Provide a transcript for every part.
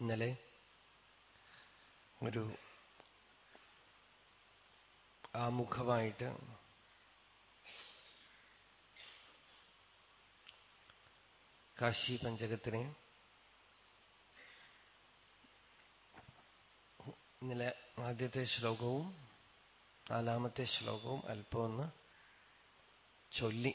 ഇന്നലെ ഒരു ആമുഖമായിട്ട് കാശി പഞ്ചകത്തിനെ ഇന്നലെ ആദ്യത്തെ ശ്ലോകവും നാലാമത്തെ ശ്ലോകവും അല്പമൊന്ന് ചൊല്ലി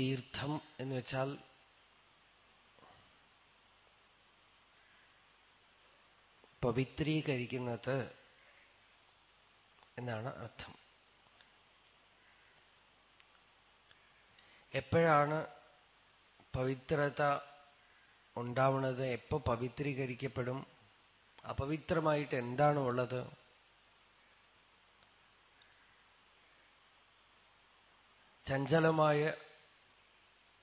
തീർത്ഥം എന്ന് വെച്ചാൽ പവിത്രീകരിക്കുന്നത് എന്നാണ് അർത്ഥം. എപ്പോഴാണ് പവിത്രത ഉണ്ടാവുന്നത് എപ്പോ പവിത്രീകരിക്കപ്പെടും അപവിത്രമായിട്ട് എന്താണ് ഉള്ളത്? ചഞ്ചലമായ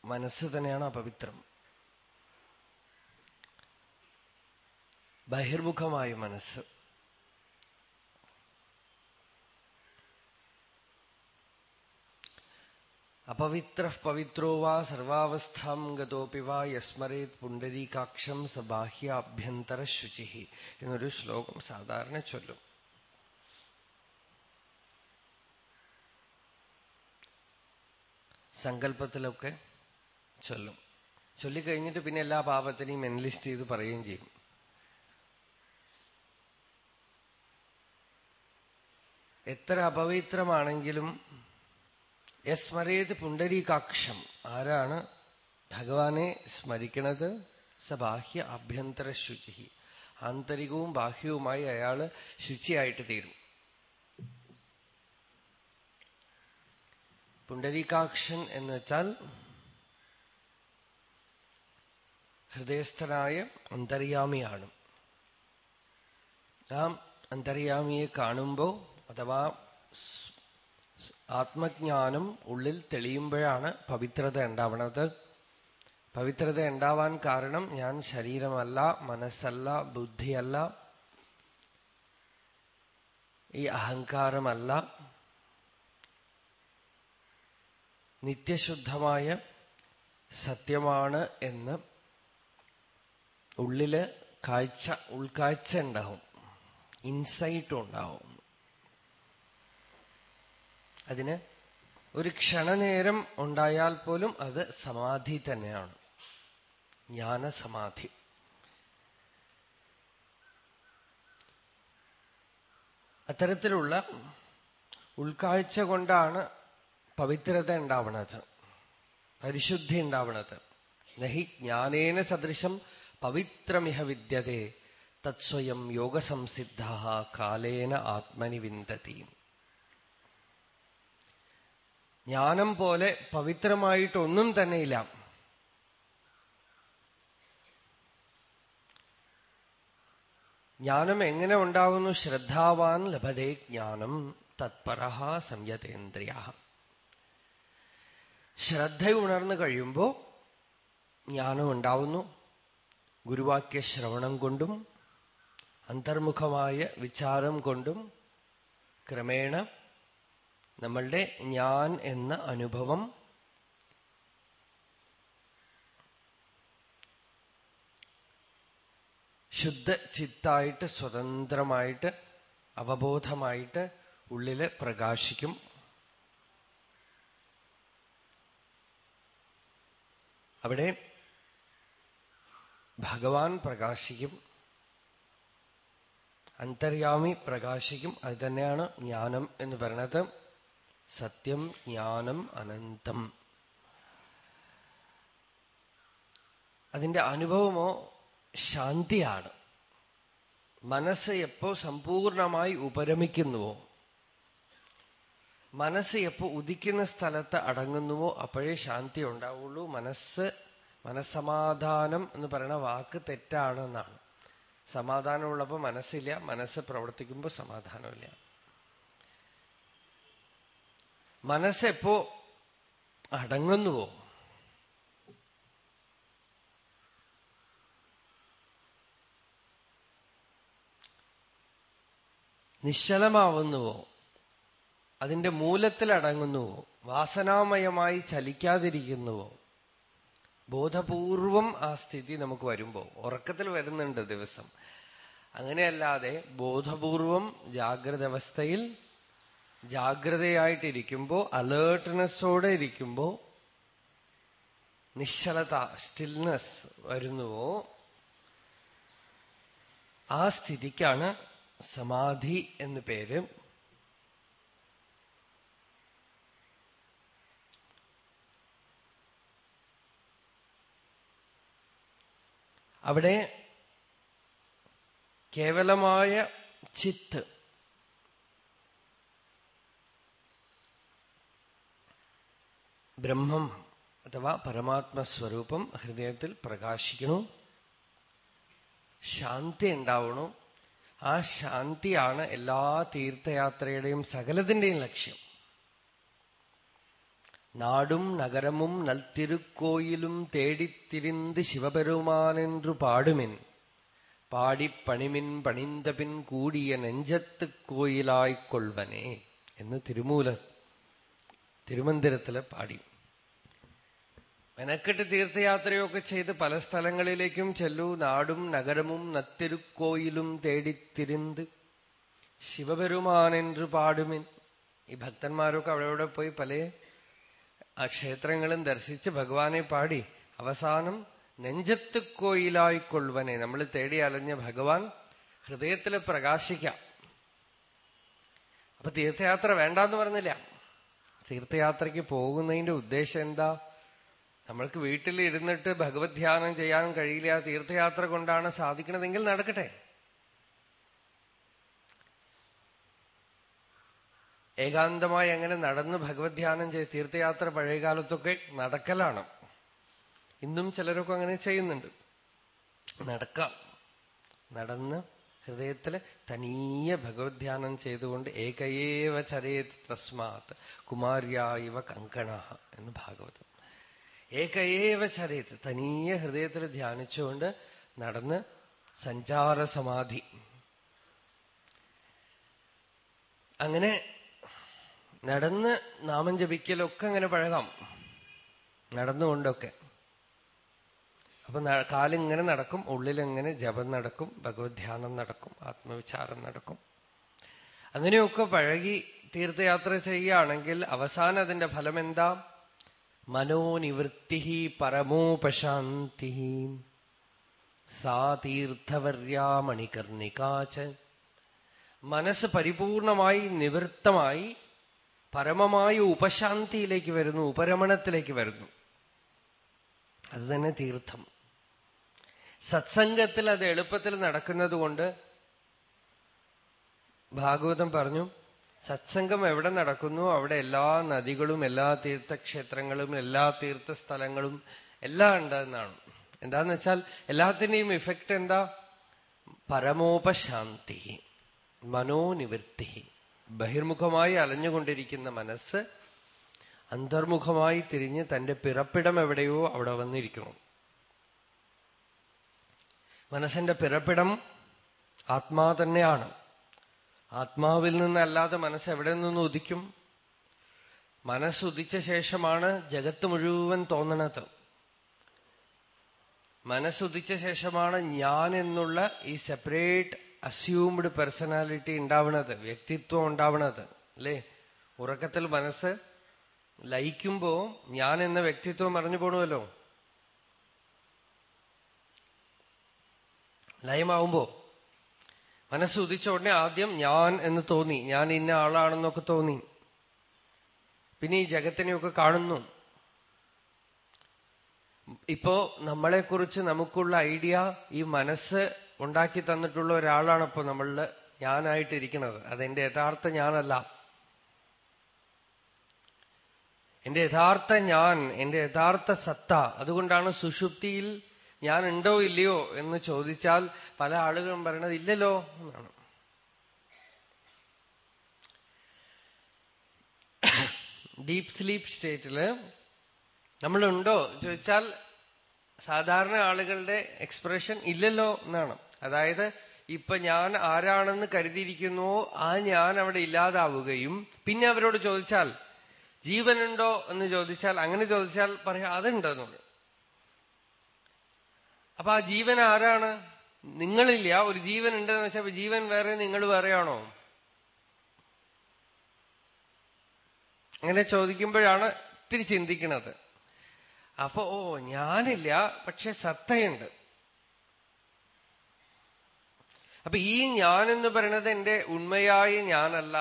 മനസ്സ് തന്നെയാണ് അപവിത്രം. ബഹിർമുഖമായ മനസ്സ്. അപവിത്ര പവിത്രോ വാ സർവാവസ്ഥാം ഗതോപി വാ യസ്മരേത് പുണ്ടരീകാക്ഷം സ ബാഹ്യാഭ്യന്തര ശുചി എന്നൊരു ശ്ലോകം സാധാരണ ചൊല്ലും. സങ്കല്പത്തിലൊക്കെ ചൊല്ലും. ചൊല്ലിക്കഴിഞ്ഞിട്ട് പിന്നെ എല്ലാ പാപത്തിനെയും എൻലിസ്റ്റ് ചെയ്ത് പറയുകയും ചെയ്യും. എത്ര അപവിത്രമാണെങ്കിലും യസ്മരേത് പുണ്ടരീകാക്ഷം ആരാണ്? ഭഗവാനെ സ്മരിക്കണത് സ ബാഹ്യ ആഭ്യന്തര ശുചി ആന്തരികവും ബാഹ്യവുമായി അയാൾ ശുചിയായിട്ട് തീരും. പുണ്ടരീകാക്ഷൻ എന്ന് വെച്ചാൽ ഹൃദയസ്ഥനായ അന്തര്യാമിയാണ്. നാം അന്തര്യാമിയെ കാണുമ്പോൾ അഥവാ ആത്മജ്ഞാനം ഉള്ളിൽ തെളിയുമ്പോഴാണ് പവിത്രത ഉണ്ടാവണത്. പവിത്രത ഉണ്ടാവാൻ കാരണം ഞാൻ ശരീരമല്ല മനസ്സല്ല ബുദ്ധിയല്ല ഈ അഹങ്കാരമല്ല. നിത്യശുദ്ധമായ സത്യമാണ് എന്ന് ഉള്ളിൽ കാഴ്ച ഉൾക്കാഴ്ച ഉണ്ടാവും. ഇൻസൈറ്റും ഉണ്ടാവും. അതിന് ഒരു ക്ഷണനേരം ഉണ്ടായാൽ പോലും അത് സമാധി തന്നെയാണ്. ജ്ഞാനസമാധി. അത്തരത്തിലുള്ള ഉൾക്കാഴ്ച കൊണ്ടാണ് പവിത്രത ഉണ്ടാവണത്. പരിശുദ്ധി ഉണ്ടാവണത്. നഹി ജ്ഞാനേന സദൃശം പവിത്രമിഹ വിദ്യതേ തത്സ്വയം യോഗസംസിദ്ധ കാലേന ആത്മനി വിന്തതി. ജ്ഞാനം പോലെ പവിത്രമായിട്ടൊന്നും തന്നെയില്ല. ജ്ഞാനം എങ്ങനെ ഉണ്ടാവുന്നു? ശ്രദ്ധാവാൻ ലഭതേ ജ്ഞാനം തത്പര സംയതേന്ദ്രിയ. ശ്രദ്ധ ഉണർന്നു കഴിയുമ്പോൾ ജ്ഞാനം ഉണ്ടാവുന്നു. ഗുരുവാക്യ ശ്രവണം കൊണ്ടും അന്തർമുഖമായ വിചാരം കൊണ്ടും ക്രമേണ നമ്മളുടെ ഞാൻ എന്ന അനുഭവം ശുദ്ധ ചിത്തായിട്ട് സ്വതന്ത്രമായിട്ട് അവബോധമായിട്ട് ഉള്ളിൽ പ്രകാശിക്കും. അവിടെ ഭഗവാൻ പ്രകാശിക്കും. അന്തര്യാമി പ്രകാശിക്കും. അത് തന്നെയാണ് ജ്ഞാനം എന്ന് പറയുന്നത്. സത്യം ജ്ഞാനം അനന്തം. അതിന്റെ അനുഭവമോ ശാന്തിയാണ്. മനസ്സ് എപ്പോ സമ്പൂർണമായി ഉപരമിക്കുന്നുവോ? മനസ്സ് എപ്പോ ഉദിക്കുന്ന സ്ഥലത്ത് അടങ്ങുന്നുവോ? അപ്പോഴേ ശാന്തി ഉണ്ടാവുള്ളൂ. മനസ്സ് മനസ്സമാധാനം എന്ന് പറയുന്ന വാക്ക് തെറ്റാണ് എന്നാണ് സമാധാനമുള്ളപ്പോ മനസ്സില്ല മനസ്സ് പ്രവർത്തിക്കുമ്പോൾ സമാധാനമില്ല. മനസ്സെപ്പോ അടങ്ങുന്നുവോ? നിശ്ചലമാവുന്നുവോ? അതിന്റെ മൂലത്തിൽ അടങ്ങുന്നുവോ വാസനാമയമായി ചലിക്കാതിരിക്കുന്നുവോ? ബോധപൂർവം ആ സ്ഥിതി നമുക്ക് വരുമ്പോ ഉറക്കത്തിൽ വരുന്നുണ്ട് ദിവസം. അങ്ങനെയല്ലാതെ ബോധപൂർവം ജാഗ്രത അവസ്ഥയിൽ ജാഗ്രതയായിട്ടിരിക്കുമ്പോ അലേർട്ട്നെസ്സോടെ ഇരിക്കുമ്പോ നിശ്ചലത സ്റ്റിൽനെസ് വരുന്നുവോ ആ സ്ഥിതിക്കാണ് സമാധി എന്ന് പേര് അവിടെ കേവലമായ ചിത്ത്. ബ്രഹ്മം അഥവാ പരമാത്മസ്വരൂപം ഹൃദയത്തിൽ പ്രകാശിക്കണു. ശാന്തി ഉണ്ടാവണു. ആ ശാന്തിയാണ് എല്ലാ തീർത്ഥയാത്രയുടെയും സകലത്തിന്റെയും ലക്ഷ്യം. നാടും നഗരമും നൽത്തിരുക്കോയിലും തേടിത്തിരിന്ത് சிவபெருமானென்று പാടുമിൻ. പാടിപ്പണിമിൻ പണിന്ത പിൻ കൂടിയ நெஞ்சத்துக் கோயிலாய்க் എന്ന് തിരുമൂലർ തിരുമന്ദിരത്തിൽ പാടി. മെനക്കെട്ട് തീർത്ഥയാത്രയൊക്കെ ചെയ്ത് പല സ്ഥലങ്ങളിലേക്കും ചെല്ലു. നാടും നഗരമും നത്തിരുക്കോയിലും തേടിത്തിരിന്ത് ശിവപെരുമാനെன்று പാടുമിൻ. ഈ ഭക്തന്മാരൊക്കെ അവിടെ പോയി പല ആ ക്ഷേത്രങ്ങളും ദർശിച്ച് ഭഗവാനെ പാടി അവസാനം നെഞ്ചത്ത് കോയിലായിക്കൊള്ളുവനെ നമ്മൾ തേടി അലഞ്ഞ ഭഗവാൻ ഹൃദയത്തിൽ പ്രകാശിക്കാം. അപ്പൊ തീർത്ഥയാത്ര വേണ്ടെന്ന് പറഞ്ഞില്ല. തീർത്ഥയാത്രയ്ക്ക് പോകുന്നതിന്റെ ഉദ്ദേശം എന്താ? നമ്മൾക്ക് വീട്ടിൽ ഇരുന്നിട്ട് ഭഗവത് ധ്യാനം ചെയ്യാൻ കഴിയില്ല. തീർത്ഥയാത്ര കൊണ്ടാണ് സാധിക്കണതെങ്കിൽ നടക്കട്ടെ. ഏകാന്തമായി അങ്ങനെ നടന്ന് ഭഗവത് ധ്യാനം ചെയ്ത് തീർത്ഥയാത്ര പഴയ കാലത്തൊക്കെ നടക്കലാണ്. ഇന്നും ചിലരൊക്കെ അങ്ങനെ ചെയ്യുന്നുണ്ട്. നടക്കാം. നടന്ന് ഹൃദയത്തിൽ തനിയ ഭഗവത് ധ്യാനം ചെയ്തുകൊണ്ട് ഏകയേവ ചരയത് തസ്മാത് കുമാര്യ ഇവ കങ്കണ എന്ന് ഭാഗവതം. ഏകയേവ ചരേത് തനിയ ഹൃദയത്തിൽ ധ്യാനിച്ചുകൊണ്ട് നടന്ന് സഞ്ചാര സമാധി അങ്ങനെ നടന്ന് നാമം ജപിക്കലൊക്കെ അങ്ങനെ പഴകാം. നടന്നുകൊണ്ടൊക്കെ. അപ്പൊ കാലിങ്ങനെ നടക്കും ഉള്ളിലെങ്ങനെ ജപം നടക്കും ഭഗവത് ധ്യാനം നടക്കും ആത്മവിചാരം നടക്കും. അങ്ങനെയൊക്കെ പഴകി തീർത്ഥയാത്ര ചെയ്യുകയാണെങ്കിൽ അവസാനം അതിന്റെ ഫലം എന്താ മനോനിവൃത്തി പരമോപശാന്തി സാ തീർത്ഥവര്യാ മണികർണികാച്ച് മനസ്സ് പരിപൂർണമായി നിവൃത്തമായി പരമമായ ഉപശാന്തിയിലേക്ക് വരുന്നു ഉപരമണത്തിലേക്ക് വരുന്നു. അത് തന്നെ തീർത്ഥം. സത്സംഗത്തിൽ അത് എളുപ്പത്തിൽ നടക്കുന്നത് കൊണ്ട് ഭാഗവതം പറഞ്ഞു സത്സംഗം എവിടെ നടക്കുന്നു? അവിടെ എല്ലാ നദികളും എല്ലാ തീർത്ഥക്ഷേത്രങ്ങളും എല്ലാ തീർത്ഥസ്ഥലങ്ങളും എല്ലാം ഉണ്ടെന്നാണ്. എന്താന്ന് വെച്ചാൽ എല്ലാത്തിന്റെയും ഇഫക്റ്റ് എന്താ? പരമോപശാന്തി മനോനിവൃത്തി. ബഹിർമുഖമായി അലഞ്ഞുകൊണ്ടിരിക്കുന്ന മനസ്സ് അന്തർമുഖമായി തിരിഞ്ഞ് തന്റെ പിറപ്പിടം എവിടെയോ അവിടെ വന്നിരിക്കണം മനസ്സിന്റെ പിറപ്പിടം ആത്മാ തന്നെയാണ്. ആത്മാവിൽ നിന്നല്ലാതെ മനസ്സ് എവിടെ നിന്ന് ഉദിക്കും? മനസ്സുദിച്ച ശേഷമാണ് ജഗത്ത് മുഴുവൻ തോന്നണത്. മനസ്സുദിച്ച ശേഷമാണ് ഞാൻ എന്നുള്ള ഈ സെപ്പറേറ്റ് അസ്യൂംഡ് പേഴ്സണാലിറ്റി ഉണ്ടാവണത് വ്യക്തിത്വം ഉണ്ടാവണത് അല്ലേ? ഉറക്കത്തിൽ മനസ്സ് ലയിക്കുമ്പോ ഞാൻ എന്ന വ്യക്തിത്വം മറിഞ്ഞു പോണുമല്ലോ ലയമാവുമ്പോ മനസ്സ് ഉദിച്ച ഉടനെ ആദ്യം ഞാൻ എന്ന് തോന്നി ഞാൻ ഇന്ന ആളാണെന്നൊക്കെ തോന്നി. പിന്നെ ഈ ജഗത്തിനെയൊക്കെ കാണുന്നു. ഇപ്പോ നമ്മളെക്കുറിച്ച് നമുക്കുള്ള ഐഡിയ ഈ മനസ്സ് ഉണ്ടാക്കി തന്നിട്ടുള്ള ഒരാളാണ് ഇപ്പൊ നമ്മളിൽ ഞാനായിട്ടിരിക്കുന്നത്. അതെന്റെ യഥാർത്ഥ ഞാനല്ല. എന്റെ യഥാർത്ഥ ഞാൻ എന്റെ യഥാർത്ഥ സത്ത അതുകൊണ്ടാണ് സുഷുപ്തിയിൽ ഞാൻ ഉണ്ടോ ഇല്ലയോ എന്ന് ചോദിച്ചാൽ പല ആളുകളും പറയണത് ഇല്ലല്ലോ എന്നാണ്. ഡീപ് സ്ലീപ്പ് സ്റ്റേറ്റിൽ നമ്മളുണ്ടോ ചോദിച്ചാൽ സാധാരണ ആളുകളുടെ എക്സ്പ്രഷൻ ഇല്ലല്ലോ എന്നാണ്. അതായത് ഇപ്പൊ ഞാൻ ആരാണെന്ന് കരുതിയിരിക്കുന്നുവോ ആ ഞാൻ അവിടെ ഇല്ലാതാവുകയും പിന്നെ അവരോട് ചോദിച്ചാൽ ജീവനുണ്ടോ എന്ന് ചോദിച്ചാൽ അങ്ങനെ ചോദിച്ചാൽ പറയാം അതുണ്ടെന്ന് പറയും. അപ്പൊ ആ ജീവൻ ആരാണ്? നിങ്ങളില്ല. ഒരു ജീവൻ ഉണ്ടെന്ന് വെച്ചാൽ ജീവൻ വേറെ നിങ്ങൾ വേറെയാണോ? അങ്ങനെ ചോദിക്കുമ്പോഴാണ് ഇത്തിരി ചിന്തിക്കുന്നത് അപ്പൊ ഓ ഞാനില്ല പക്ഷെ സത്തയുണ്ട്. അപ്പൊ ഈ ഞാൻ എന്ന് പറയുന്നത് എന്റെ ഉണ്മയായ ഞാനല്ല.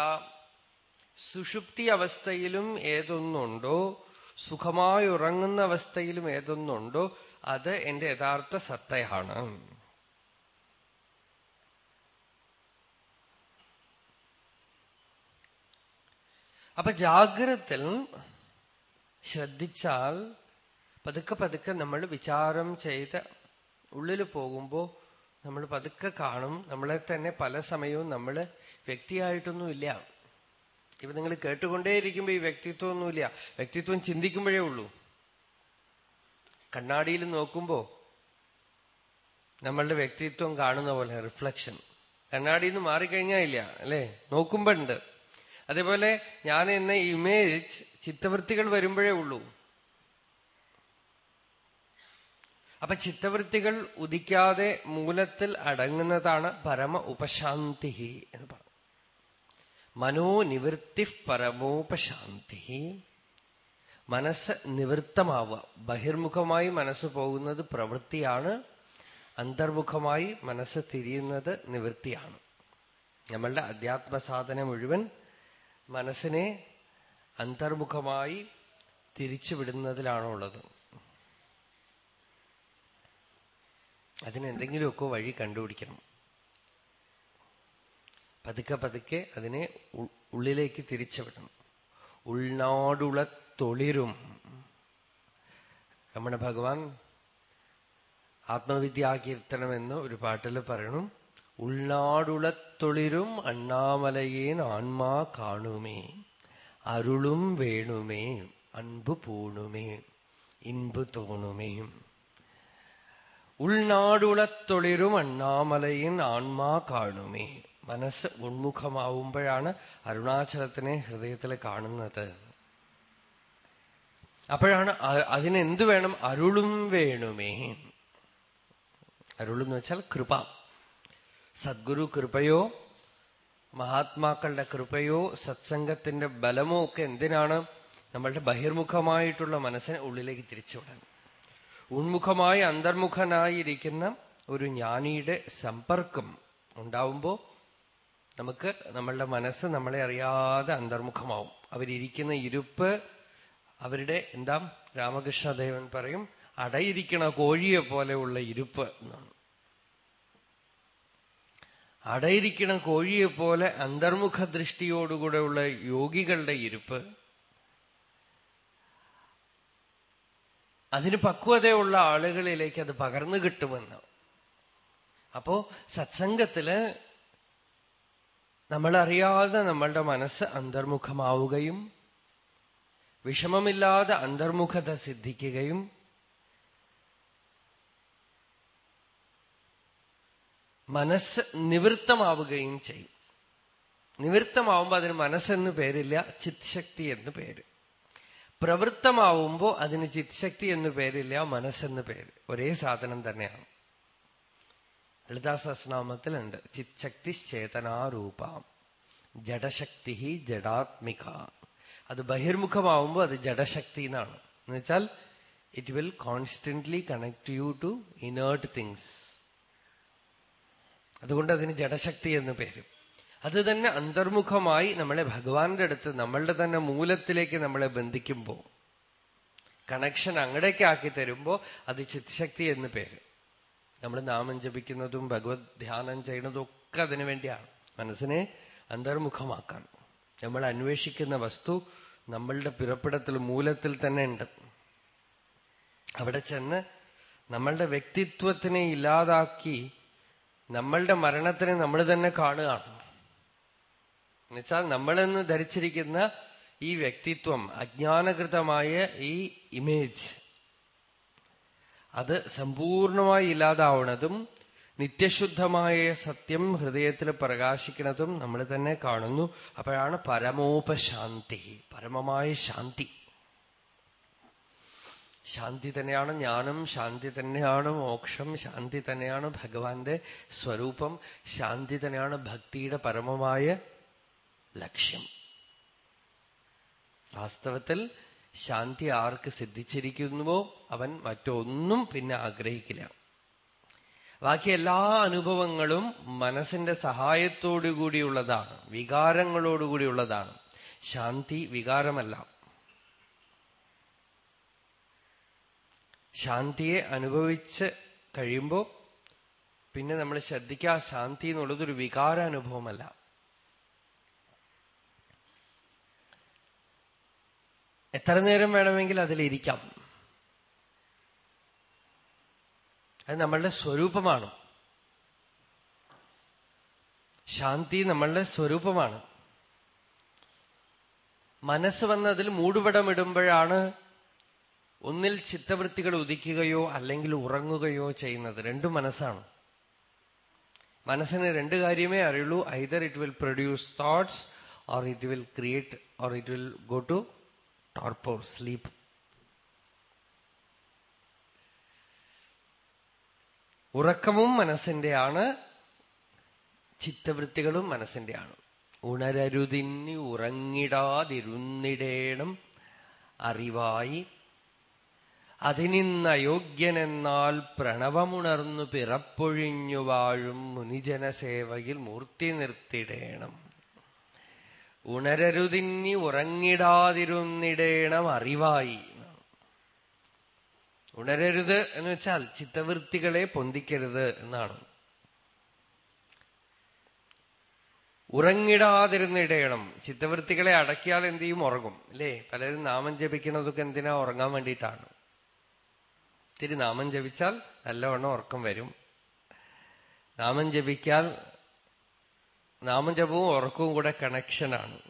സുഷുപ്തി അവസ്ഥയിലും ഏതൊന്നുണ്ടോ സുഖമായി ഉറങ്ങുന്ന അവസ്ഥയിലും ഏതൊന്നുണ്ടോ അത് എന്റെ യഥാർത്ഥ സത്തയാണ്. അപ്പൊ ജാഗ്രത്തിൽ ശ്രദ്ധിച്ചാൽ പതുക്കെ പതുക്കെ നമ്മൾ വിചാരം ചെയ്ത് ഉള്ളിൽ പോകുമ്പോ നമ്മൾ പതുക്കെ കാണും. നമ്മളെ തന്നെ പല സമയവും നമ്മൾ വ്യക്തിയായിട്ടൊന്നുമില്ല. ഇപ്പൊ നിങ്ങൾ കേട്ടുകൊണ്ടേയിരിക്കുമ്പോ ഈ വ്യക്തിത്വം ഒന്നുമില്ല വ്യക്തിത്വം ചിന്തിക്കുമ്പോഴേ ഉള്ളൂ. കണ്ണാടിയിൽ നോക്കുമ്പോ നമ്മളുടെ വ്യക്തിത്വം കാണുന്ന പോലെ റിഫ്ലക്ഷൻ കണ്ണാടിയിൽ നിന്ന് മാറിക്കഴിഞ്ഞാൽ ഇല്ല അല്ലെ? നോക്കുമ്പോണ്ട് അതേപോലെ ഞാൻ എന്ന ഇമേജ് ചിത്തവൃത്തികൾ വരുമ്പോഴേ ഉള്ളൂ. അപ്പൊ ചിത്തവൃത്തികൾ ഉദിക്കാതെ മൂലത്തിൽ അടങ്ങുന്നതാണ് പരമ ഉപശാന്തി എന്ന് പറഞ്ഞു. മനോനിവൃത്തി പരമോപശാന്തി മനസ്സ് നിവൃത്തമാവുക. ബഹിർമുഖമായി മനസ്സ് പോകുന്നത് പ്രവൃത്തിയാണ്. അന്തർമുഖമായി മനസ്സ് തിരിയുന്നത് നിവൃത്തിയാണ്. നമ്മളുടെ അധ്യാത്മസാധന മുഴുവൻ മനസ്സിനെ അന്തർമുഖമായി തിരിച്ചുവിടുന്നതിലാണുള്ളത്. അതിനെന്തെങ്കിലുമൊക്കെ വഴി കണ്ടുപിടിക്കണം. പതുക്കെ പതുക്കെ അതിനെ ഉള്ളിലേക്ക് തിരിച്ചുവിടണം. ഉൾനാടുള തൊളിരും. നമ്മുടെ ഭഗവാൻ ആത്മവിദ്യാകീർത്തനം എന്ന് ഒരു പാട്ടിൽ പറയണം. ഉൾനാടുളത്തൊളിരും അണ്ണാമലയേൻ ആൺമാ കാണുമേ. അരുളും വേണുമേ. അൻപു പൂണുമേ. ഇൻപു തോണുമേ. ഉൾനാടുളത്തൊളിരും അണ്ണാമലയിൻ ആൺമാ കാണുമേ. മനസ്സ് ഉൺമുഖമാവുമ്പോഴാണ് അരുണാചലത്തിനെ ഹൃദയത്തിൽ കാണുന്നത്. അപ്പോഴാണ് അതിനെന്ത് വേണം? അരുളും വേണുമേ. അരുളെന്ന് വെച്ചാൽ കൃപ. സദ്ഗുരു കൃപയോ മഹാത്മാക്കളുടെ കൃപയോ സത്സംഗത്തിന്റെ ബലമോ ഒക്കെ എന്തിനാണ്? നമ്മളുടെ ബഹിർമുഖമായിട്ടുള്ള മനസ്സിനെ ഉള്ളിലേക്ക് തിരിച്ചുവിടാൻ ഉന്മുഖമായി അന്തർമുഖനായിരിക്കുന്ന ഒരു ജ്ഞാനിയുടെ സമ്പർക്കം ഉണ്ടാവുമ്പോൾ നമുക്ക് നമ്മളുടെ മനസ്സ് നമ്മളെ അറിയാതെ അന്തർമുഖമാവും. അവരിയ്ക്കുന്ന ഇരുപ്പ് അവരുടെ എന്താ? രാമകൃഷ്ണദേവൻ പറയും അടയിരിക്കണ കോഴിയെ പോലെയുള്ള ഇരുപ്പ് എന്നാണ്. അടയിരിക്കണ കോഴിയെ പോലെ അന്തർമുഖ ദൃഷ്ടിയോടുകൂടെയുള്ള യോഗികളുടെ ഇരുപ്പ് അതിന് പക്വതയുള്ള ആളുകളിലേക്ക് അത് പകർന്നു കിട്ടുമെന്ന്. അപ്പോ സത്സംഗത്തിൽ നമ്മളറിയാതെ നമ്മളുടെ മനസ്സ് അന്തർമുഖമാവുകയും വിഷമമില്ലാതെ അന്തർമുഖത സിദ്ധിക്കുകയും മനസ്സ് നിവൃത്തമാവുകയും ചെയ്യും. നിവൃത്തമാവുമ്പോൾ അതിന് മനസ്സെന്ന് പേരില്ല ചിത്ശക്തി എന്ന് പേര്. പ്രവൃത്തമാവുമ്പോ അതിന് ചിത്ശക്തി എന്ന് പേരില്ല മനസ്സെന്ന് പേര്. ഒരേ സാധനം തന്നെയാണ്. ലളിതാ സഹസ്രനാമത്തിലുണ്ട് ചിത്ശക്തി ചേതനാരൂപ ജഡശക്തി ജഡാത്മിക. അത് ബഹിർമുഖമാവുമ്പോൾ അത് ജഡശക്തി എന്നാണ്. എന്നുവെച്ചാൽ it will constantly connect you to inert things അതുകൊണ്ട് അതിന് ജഡശക്തി എന്ന് പേര്. അത് തന്നെ അന്തർമുഖമായി നമ്മളെ ഭഗവാന്റെ അടുത്ത് നമ്മളുടെ തന്നെ മൂലത്തിലേക്ക് നമ്മളെ ബന്ധിക്കുമ്പോൾ കണക്ഷൻ അങ്ങടേക്ക് ആക്കി തരുമ്പോ അത് ചിത്ശക്തി എന്ന് പേര്. നമ്മൾ നാമം ജപിക്കുന്നതും ഭഗവത് ധ്യാനം ചെയ്യുന്നതും ഒക്കെ അതിനു വേണ്ടിയാണ്. മനസ്സിനെ അന്തർമുഖമാക്കാൻ. നമ്മൾ അന്വേഷിക്കുന്ന വസ്തു നമ്മളുടെ പിറപ്പിടത്തിൽ മൂലത്തിൽ തന്നെ ഉണ്ട്. അവിടെ ചെന്ന് നമ്മളുടെ വ്യക്തിത്വത്തിനെ ഇല്ലാതാക്കി നമ്മളുടെ മരണത്തിനെ നമ്മൾ തന്നെ കാണുകയാണ്. എന്നുവെച്ചാൽ നമ്മളെന്ന് ധരിച്ചിരിക്കുന്ന ഈ വ്യക്തിത്വം അജ്ഞാനകൃതമായ ഈ ഇമേജ് അത് സമ്പൂർണമായി ഇല്ലാതാവണതും നിത്യശുദ്ധമായ സത്യം ഹൃദയത്തിൽ പ്രകാശിക്കുന്നതും നമ്മൾ തന്നെ കാണുന്നു. അപ്പോഴാണ് പരമോപശാന്തി പരമമായ ശാന്തി. ശാന്തി തന്നെയാണ് ജ്ഞാനം ശാന്തി തന്നെയാണ് മോക്ഷം ശാന്തി തന്നെയാണ് ഭഗവാന്റെ സ്വരൂപം ശാന്തി തന്നെയാണ് ഭക്തിയുടെ പരമമായ ലക്ഷ്യം. വാസ്തവത്തിൽ ശാന്തി ആർക്ക് സിദ്ധിച്ചിരിക്കുന്നുവോ അവൻ മറ്റൊന്നും പിന്നെ ആഗ്രഹിക്കില്ല. ബാക്കി എല്ലാ അനുഭവങ്ങളും മനസ്സിന്റെ സഹായത്തോടുകൂടിയുള്ളതാണ് വികാരങ്ങളോടുകൂടിയുള്ളതാണ്. ശാന്തി വികാരമല്ല. ശാന്തിയെ അനുഭവിച്ച് കഴിയുമ്പോൾ പിന്നെ നമ്മൾ ശ്രദ്ധിക്കുക ശാന്തി എന്നുള്ളത് ഒരു വികാര അനുഭവമല്ല എത്ര നേരം വേണമെങ്കിൽ അതിലിരിക്കാം. അത് നമ്മളുടെ സ്വരൂപമാണ്. ശാന്തി നമ്മളുടെ സ്വരൂപമാണ്. മനസ്സ് വന്നതിൽ മൂടുപടമിടുമ്പോഴാണ് ഒന്നിൽ ചിത്തവൃത്തികൾ ഉദിക്കുകയോ അല്ലെങ്കിൽ ഉറങ്ങുകയോ ചെയ്യുന്നത്. രണ്ടും മനസ്സാണ്. മനസ്സിന് രണ്ട് കാര്യമേ അറിയുള്ളൂ. Either it will produce thoughts or it will create or it will go to torpor sleep. ഉറക്കവും മനസ്സിന്റെയാണ് ചിത്തവൃത്തികളും മനസ്സിന്റെയാണ്. ഉണരരുതിന്നി ഉറങ്ങിടാതിരുന്നിടേണം അറിവായി. അതിനിന്നയോഗ്യനെന്നാൽ പ്രണവമുണർന്നു പിറപ്പൊഴിഞ്ഞു വാഴും മുനിജനസേവയിൽ മൂർത്തി നിർത്തിടേണം. ഉണരരുതിന്നി ഉറങ്ങിടാതിരുന്നിടേണം അറിവായി. ഉണരരുത് എന്ന് വെച്ചാൽ ചിത്തവൃത്തികളെ പൊന്തിക്കരുത് എന്നാണ്. ഉറങ്ങിടാതിരുന്നിടേണം. ചിത്തവൃത്തികളെ അടക്കിയാൽ എന്ത് ചെയ്യും? ഉറങ്ങും. അല്ലേ? പലരും നാമം ജപിക്കുന്നതൊക്കെ എന്തിനാ? ഉറങ്ങാൻ വേണ്ടിയിട്ടാണ്. ഇത്തിരി നാമം ജപിച്ചാൽ നല്ലവണ്ണം ഉറക്കം വരും. നാമം ജപിക്കാൽ നാമജപവും ഉറക്കവും കൂടെ കണക്ഷനാണ്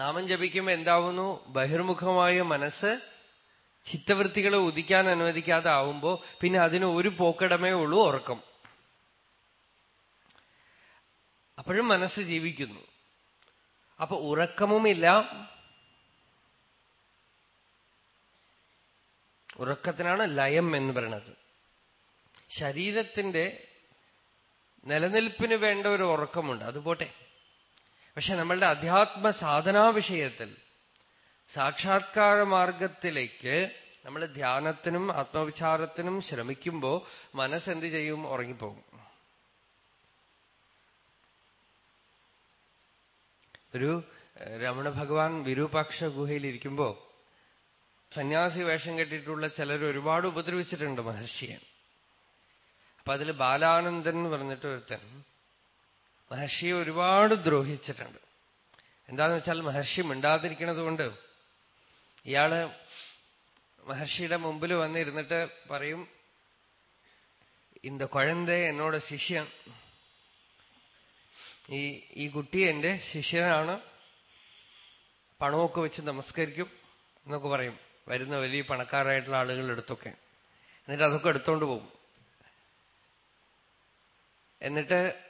നാമം ജപിക്കുമ്പോൾ എന്താവുന്നു? ബഹിർമുഖമായ മനസ്സ് ചിത്തവൃത്തികളെ ഉദിക്കാൻ അനുവദിക്കാതെ ആവുമ്പോ പിന്നെ അതിന് ഒരു പോക്കടമേ ഉള്ളൂ ഉറക്കം. അപ്പോഴും മനസ്സ് ജീവിക്കുന്നു. അപ്പൊ ഉറക്കമുമില്ല ഉറക്കത്തിനാണ് ലയം എന്ന് പറയുന്നത്. ശരീരത്തിന്റെ നിലനിൽപ്പിന് വേണ്ട ഒരു ഉറക്കമുണ്ട്. അത് പോട്ടെ. പക്ഷെ നമ്മളുടെ അധ്യാത്മ സാധനാ വിഷയത്തിൽ സാക്ഷാത്കാര മാർഗത്തിലേക്ക് നമ്മൾ ധ്യാനത്തിനും ആത്മവിചാരത്തിനും ശ്രമിക്കുമ്പോ മനസ്സെന്ത് ചെയ്യും? ഉറങ്ങിപ്പോകും. ഒരു രമണ ഭഗവാൻ വിരൂപാക്ഷ ഗുഹയിൽ ഇരിക്കുമ്പോ സന്യാസി വേഷം കെട്ടിയിട്ടുള്ള ചിലർ ഒരുപാട് ഉപദ്രവിച്ചിട്ടുണ്ട് മഹർഷിയെ. അപ്പൊ അതിൽ ബാലാനന്ദൻ എന്ന് പറഞ്ഞിട്ട് ഒരുത്തൻ മഹർഷിയെ ഒരുപാട് ദ്രോഹിച്ചിട്ടുണ്ട് എന്താന്ന് വെച്ചാൽ മഹർഷി മിണ്ടാതിരിക്കണത് കൊണ്ട് ഇയാള് മഹർഷിയുടെ മുമ്പിൽ വന്നിരുന്നിട്ട് പറയും இந்த കുഴന്ത എന്നോട് ശിഷ്യൻ ഈ ഈ കുട്ടി എന്റെ ശിഷ്യനാണ് പണമൊക്കെ വെച്ച് നമസ്കരിക്കും എന്നൊക്കെ പറയും വരുന്ന വലിയ പണക്കാരായിട്ടുള്ള ആളുകളുടെ അടുത്തൊക്കെ എന്നിട്ട് അതൊക്കെ എടുത്തോണ്ട് പോകും എന്നിട്ട്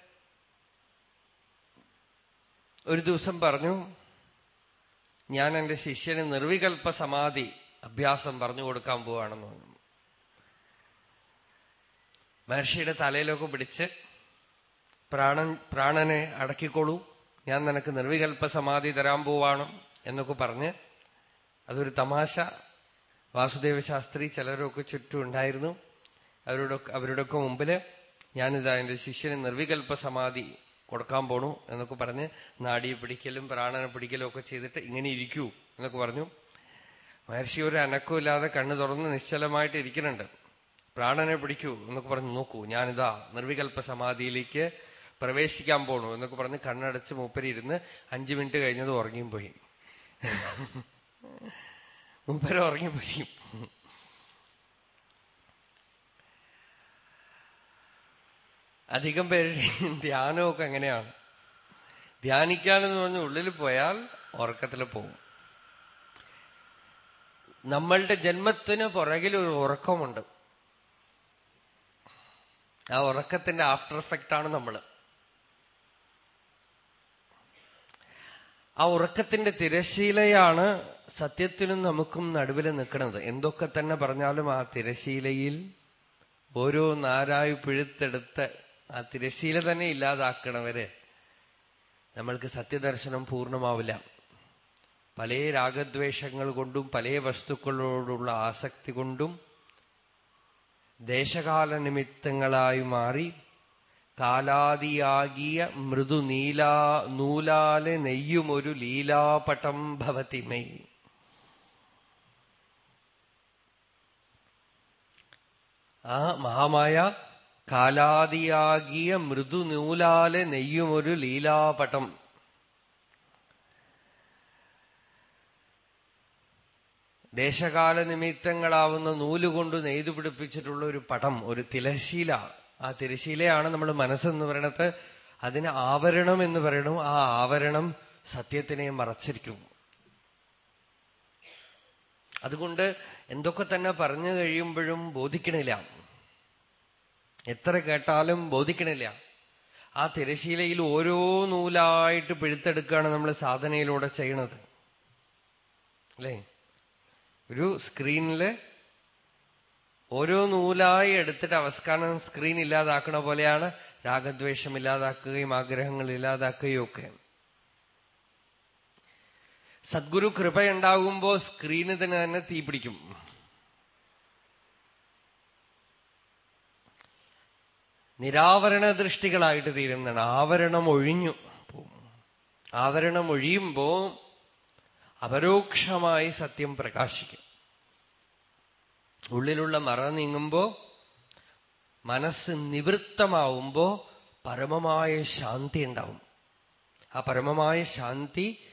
ഒരു ദിവസം പറഞ്ഞു ഞാൻ എന്റെ ശിഷ്യന് നിർവികൽപ്പ സമാധി അഭ്യാസം പറഞ്ഞു കൊടുക്കാൻ പോവാണെന്ന് പറഞ്ഞു. മഹർഷിയുടെ തലയിലൊക്കെ പിടിച്ച് പ്രാണൻ പ്രാണനെ അടക്കിക്കോളൂ ഞാൻ നിനക്ക് നിർവികൽപ്പ സമാധി തരാൻ പോവാണ് എന്നൊക്കെ പറഞ്ഞ് അതൊരു തമാശ. വാസുദേവ ശാസ്ത്രി ചിലരൊക്കെ ചുറ്റും ഉണ്ടായിരുന്നു. അവരുടെ അവരുടെയൊക്കെ മുമ്പിൽ ഞാനിതാ എന്റെ ശിഷ്യന് നിർവികൽപ്പ സമാധി കൊടുക്കാൻ പോണു എന്നൊക്കെ പറഞ്ഞ് നാടിയെ പിടിക്കലും പ്രാണനെ പിടിക്കലും ഒക്കെ ചെയ്തിട്ട് ഇങ്ങനെ ഇരിക്കൂ എന്നൊക്കെ പറഞ്ഞു. മഹർഷി ഒരു അനക്കമില്ലാതെ കണ്ണു തുറന്ന് നിശ്ചലമായിട്ട് ഇരിക്കുന്നുണ്ട്. പ്രാണനെ പിടിക്കൂ എന്നൊക്കെ പറഞ്ഞ് നോക്കൂ. ഞാനിതാ നിർവികൽപ്പ സമാധിയിലേക്ക് പ്രവേശിക്കാൻ പോണു എന്നൊക്കെ പറഞ്ഞ് കണ്ണടച്ച് മൂപ്പരി ഇരുന്ന് അഞ്ചു മിനിറ്റ് കഴിഞ്ഞത് ഉറങ്ങിയും പോയി മൂപ്പര ഉറങ്ങിപ്പോയി. അധികം പേരുടെയും ധ്യാനമൊക്കെ എങ്ങനെയാണ്? ധ്യാനിക്കാനെന്ന് പറഞ്ഞ് ഉള്ളിൽ പോയാൽ ഉറക്കത്തിൽ പോകും നമ്മളുടെ ജന്മത്തിന് പുറകിൽ ഒരു ഉറക്കമുണ്ട്. ആ ഉറക്കത്തിന്റെ ആഫ്റ്റർ എഫക്റ്റ് ആണ് നമ്മൾ ആ ഉറക്കത്തിന്റെ തിരശീലയാണ് സത്യത്തിനും നമുക്കും നടുവിൽ നിൽക്കുന്നത്. എന്തൊക്കെ തന്നെ പറഞ്ഞാലും ആ തിരശീലയിൽ ഓരോ നാരായി പിഴുത്തെടുത്ത് ആ തിരശീല തന്നെ ഇല്ലാതാക്കണവര്. നമ്മൾക്ക് സത്യദർശനം പൂർണമാവില്ല. പല രാഗദ്വേഷങ്ങൾ കൊണ്ടും പല വസ്തുക്കളോടുള്ള ആസക്തി കൊണ്ടും ദേശകാല നിമിത്തങ്ങളായി മാറി കാലാദിയാകിയ മൃദു നീലാ നൂലാലെ നെയ്യുമൊരു ലീലാപട്ടം ഭവതിമൈ ആ മഹാമായ കാലാദിയാകിയ മൃദുനൂലാലെ നെയ്യുമൊരു ലീലാപടം. ദേശകാല നിമിത്തങ്ങളാവുന്ന നൂലുകൊണ്ട് നെയ്തു പിടിപ്പിച്ചിട്ടുള്ള ഒരു പടം ഒരു തിരശീല. ആ തിരശീലയാണ് നമ്മൾ മനസ്സെന്ന് പറയണത്. അതിന് ആവരണം എന്ന് പറയണു. ആ ആവരണം സത്യത്തിനെ മറച്ചിരിക്കും. അതുകൊണ്ട് എന്തൊക്കെ തന്നെ പറഞ്ഞു കഴിയുമ്പോഴും ബോധിക്കണില്ല. എത്ര കേട്ടാലും ബോധിക്കണില്ല. ആ തിരശീലയിൽ ഓരോ നൂലായിട്ട് പിഴുത്തെടുക്കുകയാണ് നമ്മൾ സാധനയിലൂടെ ചെയ്യണത് അല്ലേ? ഒരു സ്ക്രീനിൽ ഓരോ നൂലായി എടുത്തിട്ട് അവസ്കാരം സ്ക്രീൻ ഇല്ലാതാക്കണ പോലെയാണ് രാഗദ്വേഷം ഇല്ലാതാക്കുകയും ആഗ്രഹങ്ങൾ ഇല്ലാതാക്കുകയും ഒക്കെ. സദ്ഗുരു കൃപയുണ്ടാകുമ്പോ സ്ക്രീന് തന്നെ തന്നെ തീ പിടിക്കും നിരാവരണ ദൃഷ്ടികളായിട്ട് തീരുന്നതാണ്. ആവരണം ഒഴിഞ്ഞു ആവരണം ഒഴിയുമ്പോ അപരോക്ഷമായി സത്യം പ്രകാശിക്കും. ഉള്ളിലുള്ള മറ നീങ്ങുമ്പോ മനസ്സ് നിവൃത്തമാവുമ്പോ പരമമായ ശാന്തി ഉണ്ടാവും. ആ പരമമായ ശാന്തി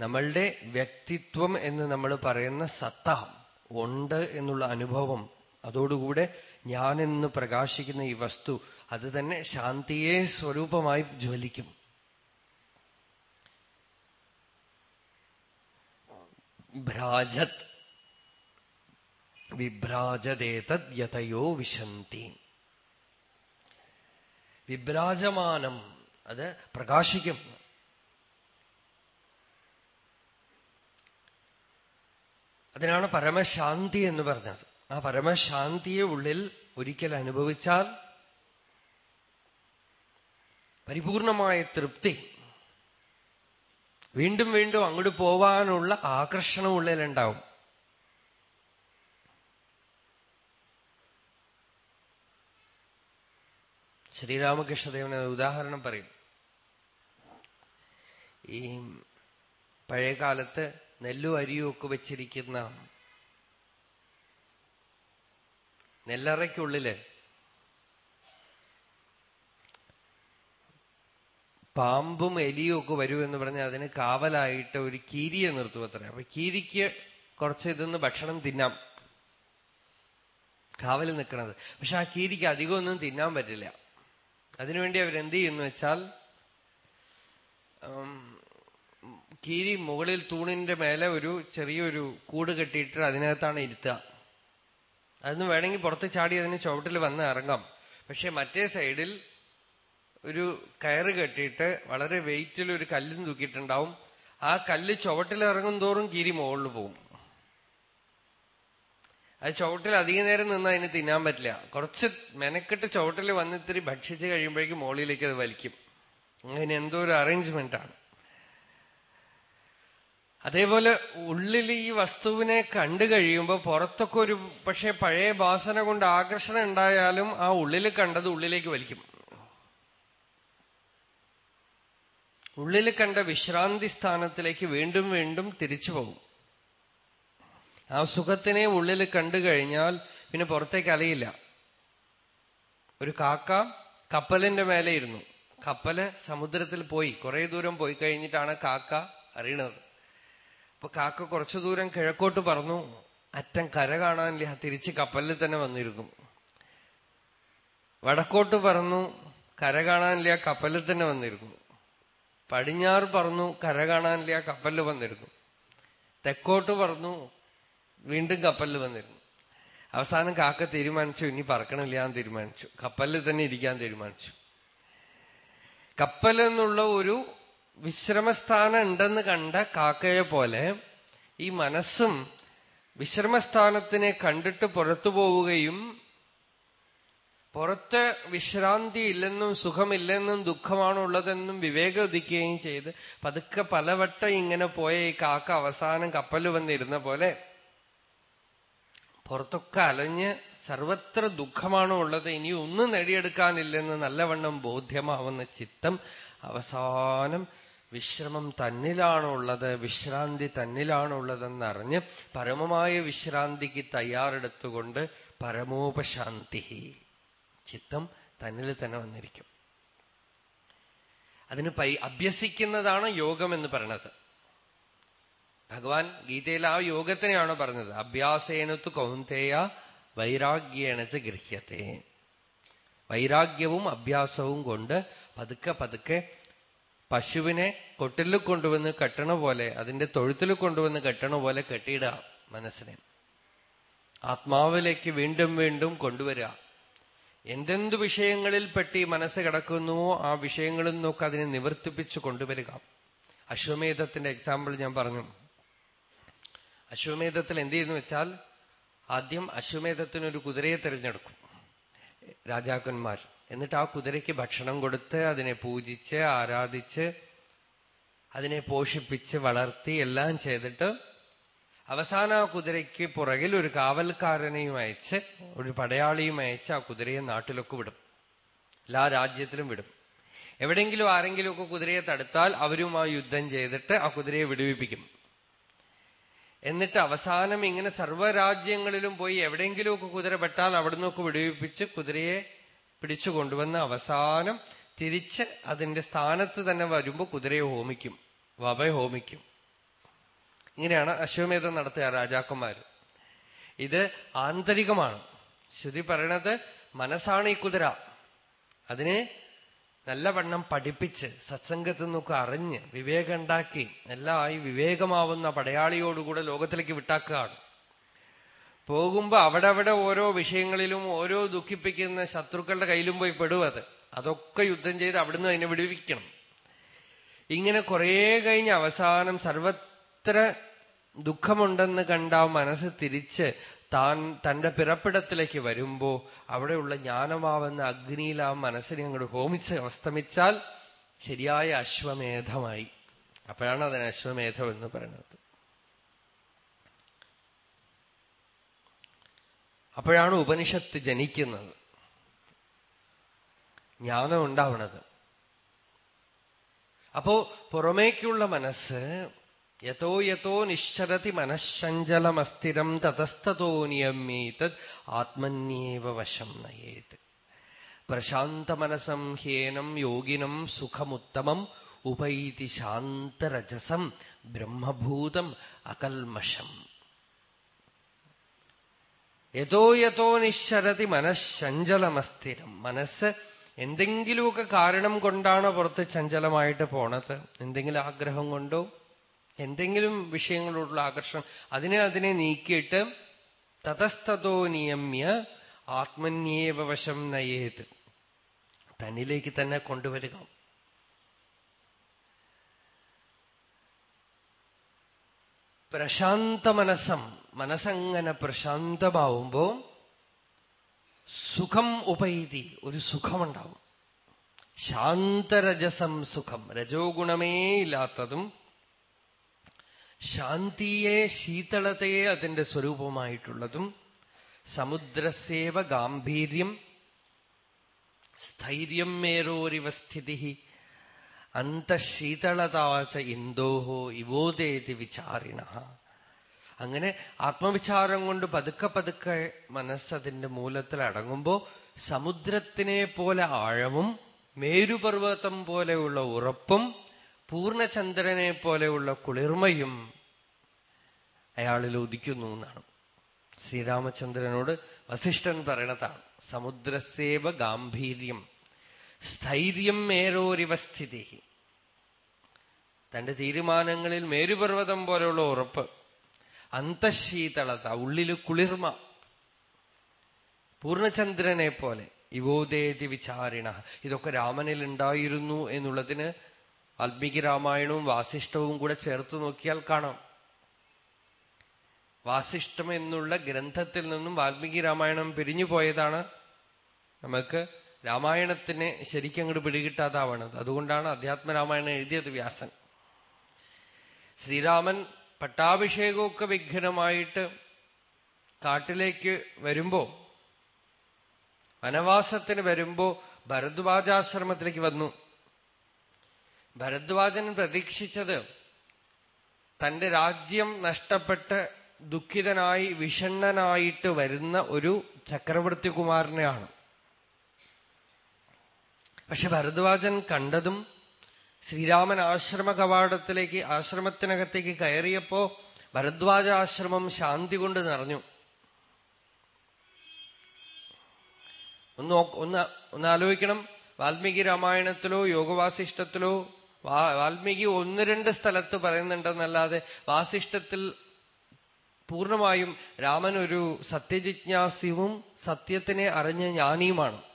നമ്മളുടെ വ്യക്തിത്വം എന്ന് നമ്മൾ പറയുന്ന സത്ത ഉണ്ട് എന്നുള്ള അനുഭവം അതോടുകൂടെ ഞാനെന്ന് പ്രകാശിക്കുന്ന ഈ വസ്തു അത് തന്നെ ശാന്തിയെ സ്വരൂപമായി ജ്വലിക്കും. ഭ്രാജത്. വിഭ്രാജതേതത് യഥയോ വിശന്തി. വിഭ്രാജമാനം അത് പ്രകാശിക്കും. അതിനാണ് പരമശാന്തി എന്ന് പറഞ്ഞത്. ആ പരമശാന്തിയെ ഉള്ളിൽ ഒരിക്കൽ അനുഭവിച്ചാൽ പരിപൂർണമായ തൃപ്തി. വീണ്ടും വീണ്ടും അങ്ങോട്ട് പോവാനുള്ള ആകർഷണം ഉള്ളിലുണ്ടാവും. ശ്രീരാമകൃഷ്ണദേവനെ ഉദാഹരണം പറയും. ഈ പഴയ കാലത്ത് നെല്ലും അരിയും ഒക്കെ വെച്ചിരിക്കുന്ന നെല്ലറയ്ക്കുള്ളിൽ. പാമ്പും എലിയും ഒക്കെ എന്ന് പറഞ്ഞ് അതിന് കാവലായിട്ട് ഒരു കീരിയെ നിർത്തും അത്ര. അപ്പൊ കീരിക്ക് കുറച്ച് ഇതൊന്ന് ഭക്ഷണം തിന്നാം. കാവൽ നിൽക്കണത്. പക്ഷെ ആ കീരിക്ക് അധികമൊന്നും തിന്നാൻ പറ്റില്ല. അതിനുവേണ്ടി അവരെന്ത് ചെയ്യുന്നു വെച്ചാൽ കീരി മുകളിൽ തൂണിന്റെ മേലെ ഒരു ചെറിയൊരു കൂട് കെട്ടിയിട്ട് അതിനകത്താണ് ഇരുത്തുക. അതിന് വേണമെങ്കിൽ പുറത്ത് ചാടി അതിന് ചുവട്ടിൽ വന്ന് ഇറങ്ങാം. പക്ഷെ മറ്റേ സൈഡിൽ ഒരു കയറ് കെട്ടിയിട്ട് വളരെ വെയിറ്റിൽ ഒരു കല്ലും തൂക്കിയിട്ടുണ്ടാവും. ആ കല്ല് ചുവട്ടിൽ ഇറങ്ങും തോറും കീരി മുകളിൽ പോകും അത് ചുവട്ടിൽ അധിക നേരം നിന്ന് അതിന് തിന്നാൻ പറ്റില്ല. കുറച്ച് മെനക്കെട്ട് ചുവട്ടിൽ വന്നിത്തിരി ഭക്ഷിച്ച് കഴിയുമ്പോഴേക്കും മുകളിലേക്ക് അത് വലിക്കും. അങ്ങനെ എന്തോ ഒരു അറേഞ്ച്മെന്റ് ആണ്. അതേപോലെ ഉള്ളിൽ ഈ വസ്തുവിനെ കണ്ടു കഴിയുമ്പോൾ പുറത്തൊക്കെ ഒരു പക്ഷെ പഴയ വാസന കൊണ്ട് ആകർഷണം ഉണ്ടായാലും ആ ഉള്ളിൽ കണ്ടത് ഉള്ളിലേക്ക് വലിക്കും. ഉള്ളിൽ കണ്ട വിശ്രാന്തി സ്ഥാനത്തിലേക്ക് വീണ്ടും വീണ്ടും തിരിച്ചു പോകും. ആ സുഖത്തിനെ ഉള്ളിൽ കണ്ടു കഴിഞ്ഞാൽ പിന്നെ പുറത്തേക്ക് അലയില്ല. ഒരു കാക്ക കപ്പലിന്റെ മേലെ ഇരുന്നു. കപ്പൽ സമുദ്രത്തിൽ പോയി. കുറെ ദൂരം പോയി കഴിഞ്ഞിട്ടാണ് കാക്ക അറിയണത്. അപ്പൊ കാക്ക കുറച്ചു ദൂരം കിഴക്കോട്ട് പറന്നു. അറ്റം കര കാണാനില്ല തിരിച്ച് കപ്പലിൽ തന്നെ വന്നിരുന്നു. വടക്കോട്ട് പറന്നു കര കാണാനില്ല കപ്പലിൽ തന്നെ വന്നിരുന്നു. പടിഞ്ഞാറ് പറഞ്ഞു കര കാണാനില്ല കപ്പലിൽ വന്നിരുന്നു. തെക്കോട്ട് പറന്നു വീണ്ടും കപ്പലിൽ വന്നിരുന്നു. അവസാനം കാക്ക തീരുമാനിച്ചു ഇനി പറക്കണില്ല എന്ന് തീരുമാനിച്ചു. കപ്പലിൽ തന്നെ ഇരിക്കാൻ തീരുമാനിച്ചു. കപ്പൽ എന്നുള്ള ഒരു വിശ്രമസ്ഥാനം ഉണ്ടെന്ന് കണ്ട കാക്കയെ പോലെ ഈ മനസ്സും വിശ്രമസ്ഥാനത്തിനെ കണ്ടിട്ട് പുറത്തു പോവുകയും പുറത്ത് വിശ്രാന്തി ഇല്ലെന്നും സുഖമില്ലെന്നും ദുഃഖമാണുള്ളതെന്നും വിവേകം ഉദിക്കുകയും ചെയ്ത് പതുക്കെ പലവട്ടം ഇങ്ങനെ പോയ ഈ കാക്ക അവസാനം കപ്പൽ വന്നിരുന്ന പോലെ പുറത്തൊക്കെ അലഞ്ഞ് സർവത്ര ദുഃഖമാണോ ഉള്ളത് ഇനി ഒന്നും നേടിയെടുക്കാനില്ലെന്ന് നല്ലവണ്ണം ബോധ്യമാവുന്ന ചിത്തം അവസാനം വിശ്രമം തന്നിലാണുള്ളത് വിശ്രാന്തി തന്നിലാണുള്ളതെന്നറിഞ്ഞ് പരമമായ വിശ്രാന്തിക്ക് തയ്യാറെടുത്തുകൊണ്ട് പരമോപശാന്തി ചിത്തം തന്നിൽ തന്നെ വന്നിരിക്കും. അതിന് പൈ അഭ്യസിക്കുന്നതാണ് യോഗം എന്ന് പറയണത്. ഭഗവാൻ ഗീതയിൽ ആ യോഗത്തിനെയാണ് പറഞ്ഞത്. അഭ്യാസേനത്തു കൗന്തേയ വൈരാഗ്യേണച്ച ഗൃഹ്യത്തെ. വൈരാഗ്യവും അഭ്യാസവും കൊണ്ട് പതുക്കെ പതുക്കെ പശുവിനെ കൊട്ടിൽ കൊണ്ടുവന്ന് കെട്ടണ പോലെ അതിന്റെ തൊഴുത്തിൽ കൊണ്ടുവന്ന് കെട്ടണ പോലെ കെട്ടിയിടുക മനസ്സിനെ. ആത്മാവിലേക്ക് വീണ്ടും വീണ്ടും കൊണ്ടുവരിക. എന്തെന്ത് വിഷയങ്ങളിൽ പെട്ടി മനസ്സ് കിടക്കുന്നുവോ ആ വിഷയങ്ങളിൽ നിന്നൊക്കെ അതിനെ നിവർത്തിപ്പിച്ച് കൊണ്ടുവരിക. അശ്വമേധത്തിന്റെ എക്സാമ്പിൾ ഞാൻ പറഞ്ഞു. അശ്വമേധത്തിൽ എന്ത് ചെയ്യുന്നു വെച്ചാൽ ആദ്യം അശ്വമേധത്തിനൊരു കുതിരയെ തിരഞ്ഞെടുക്കും. രാജാക്കന്മാർ. എന്നിട്ട് ആ കുതിരയ്ക്ക് ഭക്ഷണം കൊടുത്ത് അതിനെ പൂജിച്ച് ആരാധിച്ച് അതിനെ പോഷിപ്പിച്ച് വളർത്തി എല്ലാം ചെയ്തിട്ട് അവസാന ആ കുതിരയ്ക്ക് പുറകിൽ ഒരു കാവൽക്കാരനെയും അയച്ച് ഒരു പടയാളിയും അയച്ച് ആ കുതിരയെ നാട്ടിലൊക്കെ വിടും. എല്ലാ രാജ്യത്തിലും വിടും. എവിടെയെങ്കിലും ആരെങ്കിലുമൊക്കെ കുതിരയെ തടുത്താൽ അവരും ആ യുദ്ധം ചെയ്തിട്ട് ആ കുതിരയെ വിടുവിപ്പിക്കും. എന്നിട്ട് അവസാനം ഇങ്ങനെ സർവരാജ്യങ്ങളിലും പോയി എവിടെയെങ്കിലുമൊക്കെ കുതിര പെട്ടാൽ അവിടുന്നൊക്കെ വിടുവിപ്പിച്ച് കുതിരയെ പിടിച്ചു കൊണ്ടുവന്ന് അവസാനം തിരിച്ച് അതിന്റെ സ്ഥാനത്ത് തന്നെ വരുമ്പോ കുതിരയെ ഹോമിക്കും വവ ഹോമിക്കും. ഇങ്ങനെയാണ് അശ്വമേധം നടത്തുക രാജാക്കന്മാര്. ഇത് ആന്തരികമാണ്. ശ്രുതി പറയണത് മനസ്സാണ് ഈ കുതിര. അതിനെ നല്ലവണ്ണം പഠിപ്പിച്ച് സത്സംഗത്തിൽ നിന്നൊക്കെ അറിഞ്ഞ് വിവേകമുണ്ടാക്കി ആയി വിവേകമാവുന്ന പടയാളിയോടുകൂടെ ലോകത്തിലേക്ക് വിട്ടാക്കുകയാണ്. പോകുമ്പോ അവിടെ അവിടെ ഓരോ വിഷയങ്ങളിലും ഓരോ ദുഃഖിപ്പിക്കുന്ന ശത്രുക്കളുടെ കയ്യിലും പോയി പെടും അത്. അതൊക്കെ യുദ്ധം ചെയ്ത് അവിടുന്ന് അതിനെ വിടുവിക്കണം. ഇങ്ങനെ കുറേ കഴിഞ്ഞ അവസാനം സർവത്ര ദുഃഖമുണ്ടെന്ന് കണ്ട മനസ്സ് തിരിച്ച് താൻ തന്റെ പിറപ്പിടത്തിലേക്ക് വരുമ്പോ അവിടെയുള്ള ജ്ഞാനമാവുന്ന അഗ്നിയിൽ ആ മനസ്സിനെ അങ്ങോട്ട് ഹോമിച്ച് അവസ്തമിച്ചാൽ ശരിയായ അശ്വമേധമായി. അപ്പോഴാണ് അതിന് അശ്വമേധം എന്ന് പറയുന്നത്. അപ്പോഴാണ് ഉപനിഷത്ത് ജനിക്കുന്നത്. ജ്ഞാനം ഉണ്ടാവണത്. അപ്പോ പുറമേക്കുള്ള മനസ്സ് യഥോ യഥോ നിശ്ചരതി മനഃശഞ്ചലമസ്ഥിരം തതസ്തോ നിയമേതത് ആത്മന്യേവ വശം നയേത്. പ്രശാന്ത മനസം ഹേനം യോഗിനം സുഖമുത്തമം ഉപൈതി ശാന്തരജസം ബ്രഹ്മഭൂതം അകൽമഷം. യഥോ യഥോ നിശ്ചരതി മനഃശഞ്ചലമസ്ഥിരം. മനസ്സ് എന്തെങ്കിലുമൊക്കെ കാരണം കൊണ്ടാണ് പുറത്ത് ചഞ്ചലമായിട്ട് പോണത്? എന്തെങ്കിലും ആഗ്രഹം കൊണ്ടോ? എന്തെങ്കിലും വിഷയങ്ങളോടുള്ള ആകർഷണം? അതിനെ അതിനെ നീക്കിയിട്ട് തതസ്തോ നിയമ്യ ആത്മന്യേവ വശം നയേത്. തന്നിലേക്ക് തന്നെ കൊണ്ടുവരിക. പ്രശാന്ത മനസ്സം മനസ്സങ്ങനെ പ്രശാന്തമാവുമ്പോ സുഖം ഉപൈതി ഒരു സുഖമുണ്ടാവും. ശാന്തരജസം സുഖം. രജോ ഗുണമേ ഇല്ലാത്തതും ശാന്തിയെ ശീതളതയെ അതിന്റെ സ്വരൂപമായിട്ടുള്ളതും സമുദ്രസേവ ഗാംഭീര്യം സ്ഥൈര്യം മേരോരിവ സ്ഥിതി അന്തശീതളതാച ഇന്ദോഹോ ഇവോദേതി വിചാരിണ. അങ്ങനെ ആത്മവിചാരം കൊണ്ട് പതുക്കെ പതുക്കെ മനസ്സതിന്റെ മൂലത്തിൽ അടങ്ങുമ്പോ സമുദ്രത്തിനെ പോലെ ആഴവും മേരുപർവതം പോലെയുള്ള ഉറപ്പും പൂർണചന്ദ്രനെ പോലെയുള്ള കുളിർമയും അയാളിൽ ഉദിക്കുന്നു എന്നാണ്. ശ്രീരാമചന്ദ്രനോട് വസിഷ്ഠൻ പറയണതാണ് സമുദ്രസേവ ഗാംഭീര്യം സ്ഥൈര്യം മേരോരിവ സ്ഥിതി. തന്റെ തീരുമാനങ്ങളിൽ മേരുപർവതം പോലെയുള്ള ഉറപ്പ് അന്തശീതളത ഉള്ളിൽ കുളിർമ. പൂർണചന്ദ്രനെ പോലെ ഇവോദേതി വിചാരിണ ഇതൊക്കെ രാമനിൽ ഉണ്ടായിരുന്നു എന്നുള്ളതിന് വാൽമീകി രാമായണവും വാസിഷ്ഠവും കൂടെ ചേർത്ത് നോക്കിയാൽ കാണാം. വാസിഷ്ടം എന്നുള്ള ഗ്രന്ഥത്തിൽ നിന്നും വാൽമീകി രാമായണം പിരിഞ്ഞു പോയതാണ്. നമുക്ക് രാമായണത്തിനെ ശരിക്കും അങ്ങോട്ട് പിടികിട്ടാതാവണത്. അതുകൊണ്ടാണ് അധ്യാത്മരാമായണം എഴുതിയത് വ്യാസൻ. ശ്രീരാമൻ പട്ടാഭിഷേകമൊക്കെ വിഘ്നമായിട്ട് കാട്ടിലേക്ക് വരുമ്പോ വനവാസത്തിന് വരുമ്പോ ഭരദ്വാജാശ്രമത്തിലേക്ക് വന്നു. ഭരദ്വാജൻ പ്രതീക്ഷിച്ചത് തന്റെ രാജ്യം നഷ്ടപ്പെട്ട് ദുഃഖിതനായി വിഷണ്ണനായിട്ട് വരുന്ന ഒരു ചക്രവർത്തി കുമാരനെയാണ് പക്ഷെ ഭരദ്വാജൻ കണ്ടതും ശ്രീരാമൻ ആശ്രമ കവാടത്തിലേക്ക് ആശ്രമത്തിനകത്തേക്ക് കയറിയപ്പോ ഭരദ്വാജ ആശ്രമം ശാന്തി കൊണ്ട് നിറഞ്ഞു. ഒന്ന് ഒന്ന് ഒന്ന് ആലോചിക്കണം വാൽമീകി രാമായണത്തിലോ യോഗവാസിഷ്ടത്തിലോ വാൽമീകി ഒന്ന് രണ്ട് സ്ഥലത്ത് പറയുന്നുണ്ടെന്നല്ലാതെ വാസിഷ്ടത്തിൽ പൂർണമായും രാമൻ ഒരു സത്യജിജ്ഞാസ്യവും സത്യത്തിനെ അറിഞ്ഞ ജ്ഞാനിയുമാണ്.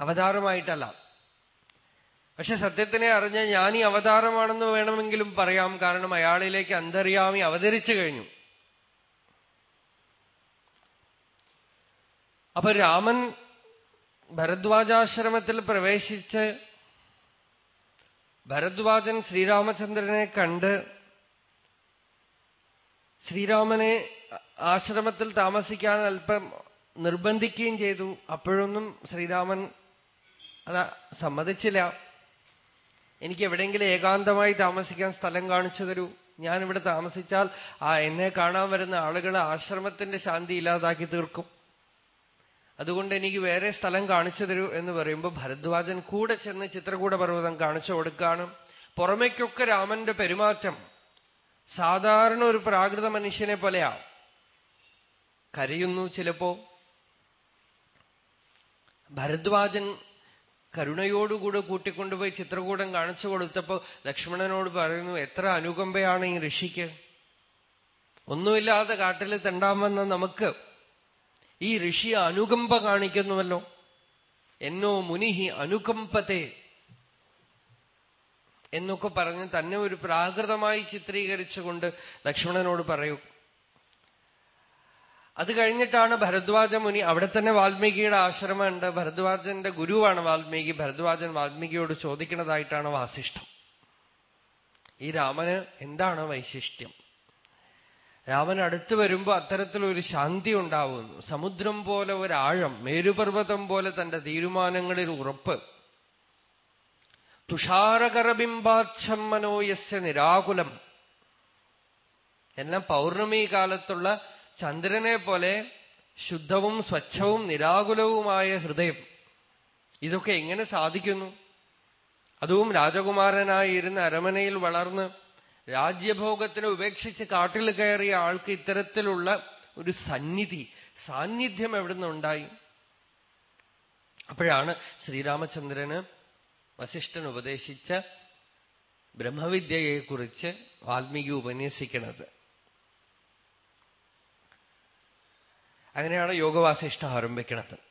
അവതാരമായിട്ടല്ല. പക്ഷെ സത്യത്തിനെ അറിഞ്ഞ ജ്ഞാനി അവതാരമാണെന്ന് വേണമെങ്കിലും പറയാം. കാരണം അയാളിലേക്ക് അന്തര്യാമി അവതരിച്ചു കഴിഞ്ഞു. അപ്പൊ രാമൻ ഭരദ്വാജാശ്രമത്തിൽ പ്രവേശിച്ച് ഭരദ്വാജൻ ശ്രീരാമചന്ദ്രനെ കണ്ട് ശ്രീരാമനെ ആശ്രമത്തിൽ താമസിക്കാൻ അല്പം നിർബന്ധിക്കുകയും ചെയ്തു. അപ്പോഴൊന്നും ശ്രീരാമൻ അത് സമ്മതിച്ചില്ല. എനിക്ക് എവിടെയെങ്കിലും ഏകാന്തമായി താമസിക്കാൻ സ്ഥലം കാണിച്ചു തരൂ ഞാൻ ഇവിടെ താമസിച്ചാൽ ആ എന്നെ കാണാൻ വരുന്ന ആളുകൾ ആശ്രമത്തിന്റെ ശാന്തി ഇല്ലാതാക്കി തീർക്കും. അതുകൊണ്ട് എനിക്ക് വേറെ സ്ഥലം കാണിച്ചു തരൂ എന്ന് പറയുമ്പോൾ ഭരദ്വാജൻ കൂടെ ചെന്ന് ചിത്രകൂട പർവതം കാണിച്ചു കൊടുക്കാണ്. പുറമേക്കൊക്കെ രാമന്റെ പെരുമാറ്റം. സാധാരണ ഒരു പ്രാകൃത മനുഷ്യനെ പോലെയാ. കരയുന്നു ചിലപ്പോ. ഭരദ്വാജൻ കരുണയോടുകൂടെ കൂട്ടിക്കൊണ്ടുപോയി ചിത്രകൂടം കാണിച്ചു കൊടുത്തപ്പോ ലക്ഷ്മണനോട് പറയുന്നു എത്ര അനുകമ്പയാണ് ഈ ഋഷിക്ക്. ഒന്നുമില്ലാതെ കാട്ടിൽ തെണ്ടാമെന്ന നമുക്ക് ഈ ഋഷി അനുകമ്പ കാണിക്കുന്നുവല്ലോ. എന്നോ മുനിഹി അനുകമ്പത്തെ എന്നൊക്കെ പറഞ്ഞ് തന്നെ ഒരു പ്രാകൃതമായി ചിത്രീകരിച്ചുകൊണ്ട് ലക്ഷ്മണനോട് പറയൂ അത് കഴിഞ്ഞിട്ടാണ് ഭരദ്വാജ മുനി അവിടെ തന്നെ വാൽമീകിയുടെ ആശ്രമമുണ്ട്. ഭരദ്വാജന്റെ ഗുരുവാണ് വാൽമീകി. ഭരദ്വാജൻ വാൽമീകിയോട് ചോദിക്കുന്നതായിട്ടാണ് വാസിഷ്ടം ഈ രാമന് എന്താണ് വൈശിഷ്ട്യം? രാമൻ അടുത്തു വരുമ്പോ അത്തരത്തിലൊരു ശാന്തി ഉണ്ടാവുന്നു. സമുദ്രം പോലെ ഒരാഴം മേരുപർവതം പോലെ തന്റെ തീരുമാനങ്ങളിൽ ഉറപ്പ്. തുഷാരകരബിംബാച്ഛം മനോയസ്യ നിരാകുലം. എല്ലാം പൗർണമി കാലത്തുള്ള ചന്ദ്രനെ പോലെ ശുദ്ധവും സ്വച്ഛവും നിരാകുലവുമായ ഹൃദയം. ഇതൊക്കെ എങ്ങനെ സാധിക്കുന്നു? അതും രാജകുമാരനായിരുന്ന അരമനയിൽ വളർന്ന് രാജ്യഭോഗത്തിനെ ഉപേക്ഷിച്ച് കാട്ടിൽ കയറിയ ആൾക്ക് ഇത്തരത്തിലുള്ള ഒരു സന്നിധി സാന്നിധ്യം എവിടുന്നുണ്ടായി അപ്പോഴാണ് ശ്രീരാമചന്ദ്രന് വസിഷ്ഠൻ ഉപദേശിച്ച ബ്രഹ്മവിദ്യയെക്കുറിച്ച് വാൽമീകി ഉപന്യസിക്കുന്നത് അങ്ങനെയാണ് യോഗവാസിഷ്ഠ ആരംഭിക്കുന്നത്